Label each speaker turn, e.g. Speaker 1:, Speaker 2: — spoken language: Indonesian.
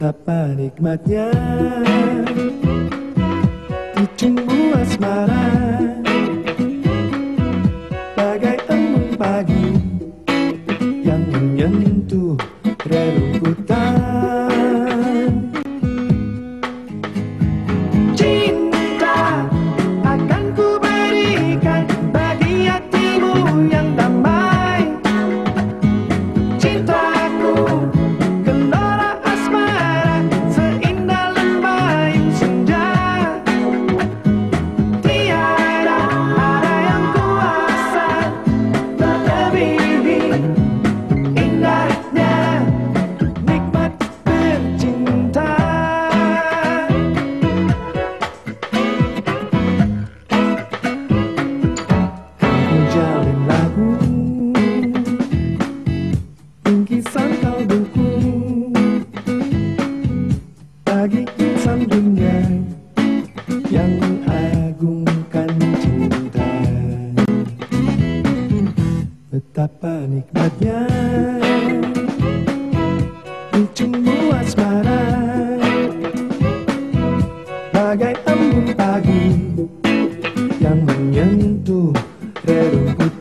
Speaker 1: Betapa nikmatnya. Ujungmu asmara Bagai embun pagi Yang menyentuh rerumputan mengagungkan cinta Betapa nikmatnya Ujungmu asmara Bagai embun pagi Yang menyentuh rerumput.